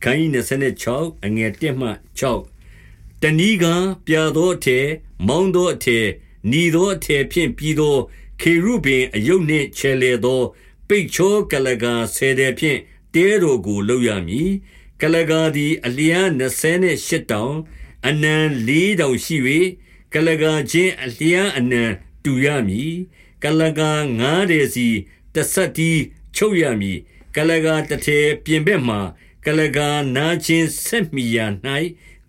အခန်းကြီး26အငယ်1မှ6တဏီကပြသောအထည်မောင်းသောအထည်ညီသောအထည်ဖြင့်ပြီးသောခေရုပင်အယုတ်နှင့်ချဲလေသော ပိတ်ချောကလကာဆယ်တဲ့ဖြင့်တဲတော်ကိုလုပ်ရမည်ကလကာသည်အလျား28တောင်အနံ4တောင်ရှိ၍ကလကာချင်းအလျားအနံတူရမည်ကလကာ9တဲ့စီတဆက်တီးချုပ်ရမည်ကလကာတထဲပြင်ဘက်မှ ကလကာနာချင်းဆက်မိရာ၌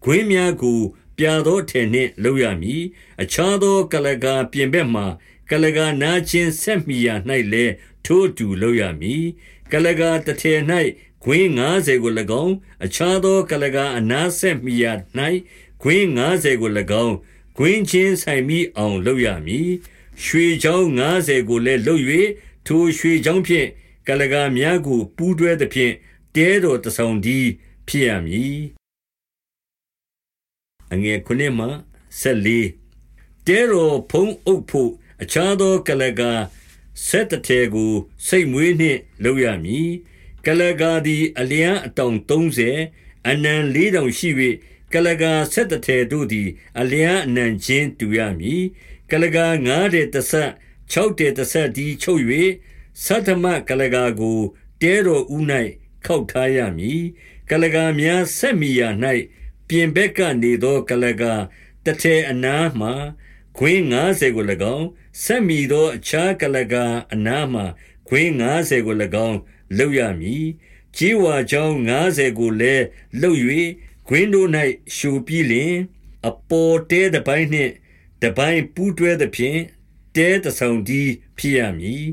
ခွင်းများကိုပြသောထဲနှင့်လုပ်ရမည်အခြားသောကလကာပြင်ဘက်မှကလကာနာချင်းဆက်မိရာ၌လည်းထိုးတူလုပ်ရမည်ကလကာတထဲ၌ခွင်း90ကို၎င်းအခြားသောကလကာအနာဆက်မိရာ၌ခွင်း90ကို၎င်းခွင်းချင်းဆိုင်မိအောင်လုပ်ရမည်ရွှေချောင်း90ကိုလည်းလုပ်၍ထိုရွှေချောင်းဖြင့်ကလကာများကိုပူးတွဲသဖြင့် တဲတော်တဆောင်ဒီဖြစ်ရမည်အငယ်ခုနှစ်မှဆက်လေးတဲတော်ဖုံးအုပ်ဖို့အခြားသောကလကာဆက်တထဲကို စိတ်မွေးနှင့်လုပ်ရမည်ကလကာသည်အလျံအတောင်30အနံ၄တောင်ရှိ၍ကလကာဆက်တထဲတို့သည်အလျံအနံချင်းတူရမည်ကလကာ9တဲ့တဆက်6တဲ့တဆက်ဒီချုပ်၍သတ္တမကလကာကိုတဲတော်ဦး၌ ခောက်ထားရမည်ကလကာများဆက်မိရာ၌ပြင်ဘက်ကနေသောကလကာတထဲအနားမှခွင်း90ကို၎င်းဆက်မိသောအခြားကလကာအနားမှခွင်း90ကို၎င်းလှုပ်ရမည်ကြီးဝါချောင်း90ကိုလည်းလှုပ်၍ခွင်းတို့၌ရှူပြီးလျင်အပေါ်တဲတပိုင်းနှင့်တပိုင်းပူးတွဲသဖြင့်တဲတဆောင်ဒီဖြစ်ရမည်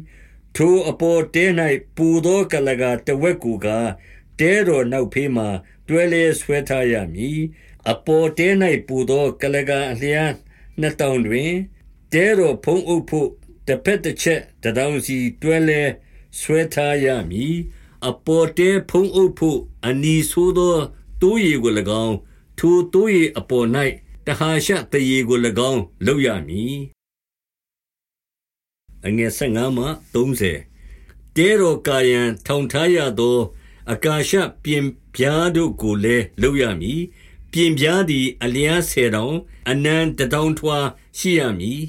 ထိုအပေါ်တဲ၌ပူသောကလကာတဝက်ကိုကတဲတော်နောက်ဖေးမှတွဲလဲဆွဲထားရမည်အပေါ်တဲ၌ပူသောကလကာအလျားနှစ်တောင်တွင်တဲတော်ဖုံးအုပ်ဖို့တစ်ဖက်တစ်ချက်တတောင်စီတွဲလဲဆွဲထားရမည်အပေါ်တဲဖုံးအုပ်ဖို့အနီဆိုးသောတိုးရီကို၎င်းထိုတိုးရီအပေါ်၌တဟာရှတရေကို၎င်းလုပ်ရမည် အငယ်15မှ30တဲတော်ကာယံထောင်ထားရသော အကာရှပြင်ပြားတို့ကိုလည်းလုပ်ရမည်ပြင်ပြားသည် အလျားဆယ်တောင်အနံတတောင်ထွာရှိရမည်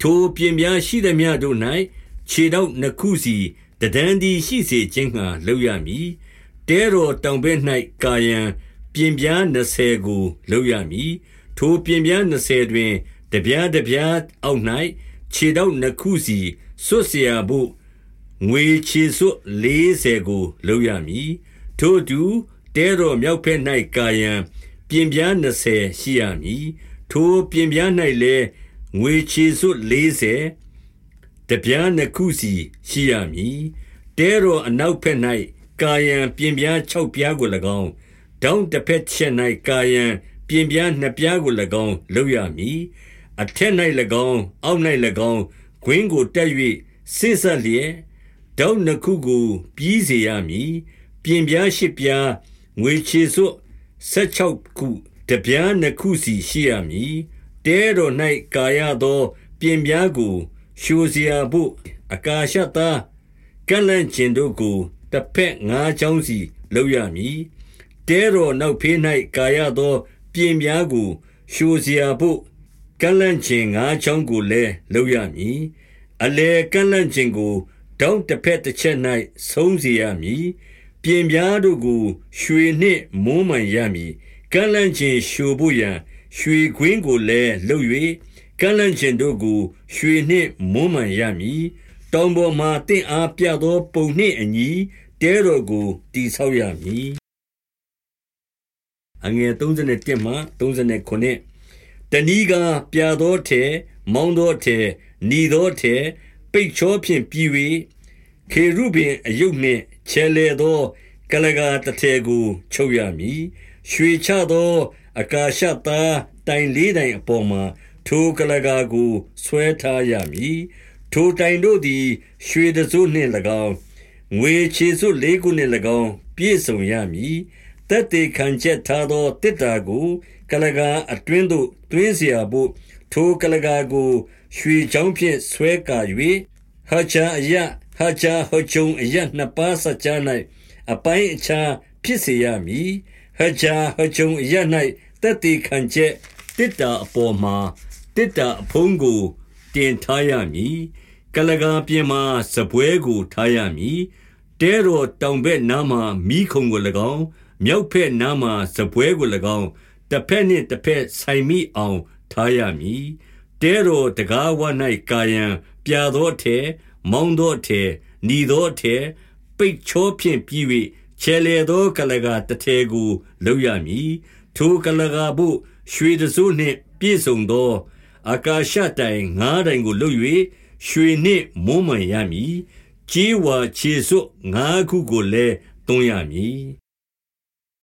ထိုပြင်ပြားရှိသည်များတို့၌ခြေတော့နှစ်ခုစီတဒန်းဒီရှိစေခြင်းငှာလုပ်ရမည်တဲတော်တောင်ဘက်၌ကာယံပြင်ပြား20ကိုလုပ်ရမည်ထိုပြင်ပြား20တွင်တပြားတပြားအောက်၌ ခြေတော့နှစ်ခုစီစွတ်เสียဖို့ငွေခြေစွတ်40ကိုလုပ်ရမည်ထို့သူတဲတော်မြောက်ဖက်၌ကာယံပြင်ပြား20ရှိရမည်ထိုပြင်ပြား၌လည်းငွေခြေစွတ်40တပြားနှစ်ခုစီရှိရမည်တဲတော်အနောက်ဖက်၌ကာယံပြင်ပြား6ပြားကို၎င်းဒေါင်းတစ်ဖက်ချက်၌ကာယံပြင်ပြားနှစ်ပြားကို၎င်းလုပ်ရမည် အထက်၌၎င်းအောက်၌၎င်းဂွင်းကိုတက်၍ဆင့်ဆက်လျက်ဒေါင်းနှစ်ခုကို ပြီးစေရမည်ပြင်ပြားရှစ်ပြားငွေချေစွတ်16ခုတပြားနှစ်ခုစီရှိရမည်တဲတော်၌ကာရသော ပြင်ပြားကိုရှိုးစရာဖို့အကာရှသားကလန့်ကျင်တို့ကိုတစ်ဖက်ငါးချောင်းစီလုပ်ရမည်တဲတော်နောက်ဖေး၌ကာရသော ပြင်ပြားကိုရှိုးစရာဖို့ ကလန့်ကျင်ငါးချောင်းကိုလည်းလုပ်ရမည်အလေကလန့်ကျင်ကိုတောင်းတစ်ဖက်တစ်ချက်၌ဆုံးစေရမည်ပြင်ပြားတို့ကို ရွှေနှင့်မွမ်းမံရမည်ကန့်လန့်ခြင်းရှို့ဖို့ရန်ရွှေခွင်းကိုလည်းလှုပ်၍ကန့်လန့်ခြင်းတို့ကို ရွှေနှင့်မွမ်းမံရမည်တောင်ပေါ်မှတင့်အားပြသောပုံနှင့်အညီတဲတော်ကိုတိဆောက်ရမည်အငယ်31မှ39 တဏီကပြသောထဲမောင်းသောထဲညီသောထဲပိတ်ချောဖြင့်ပြီး၍ခေရုဘင်အယုတ်နှင့်ချဲလေသောကလကာတထေကိုချုပ်ရမည်ရွှေချသောအကာရှသားတိုင်လေးတိုင်အပေါ်မှာထိုကလကာကိုဆွဲထားရမည်ထိုတိုင်တို့သည် ရွှေတစိုးနှင့်၎င်းငွေချေစွလေးခုနှင့်၎င်း ပြည့်စုံရမည်တက်တေခံချက်ထားသောတစ်တာကို ကလကာအတွင်းသို့တွင်းเสียဖို့ထိုကလကာကို ရွှေချောင်းဖြင့်ဆွဲကာ၍ဟာချာအယဟာချာဟောချုံအယနှစ်ပါးစကြား၌ အပိုင်းအခြားဖြစ်စေရမည်ဟဂျာဟဂျုံအရ၌တက်တည်ခံချက်တစ်တာအပေါ်မှာတစ်တာအဖုံးကိုတင်ထားရမည်ကလကာပြင်မှာစပွဲကိုထားရမည်တဲတော်တောင်ဘက်နားမှာမိခုံကို၎င်းမြောက်ဘက်နားမှာစပွဲကို၎င်း တစ်ဖက်နှင့်တစ်ဖက်ဆိုင်မိအောင်ထားရမည်တဲတော်တကားဝ၌ကာယံပြာသောထဲမောင်းသောထဲညီသောထဲပိတ်ချောဖြင့်ပြီး၍ချဲလေသောကလကာတထဲကိုလောက်ရမည်ထိုကလကာဘုရွှေတစိုးနှင့်ပြည့်စုံသောအာကာရှတိုင်ငါးတိုင်ကိုလုပ်၍ရွှေနှင့်မွမ်းမံရမည်ကြေးဝါခြေစွပ်ငါးခုကိုလည်းသွန်းရမည်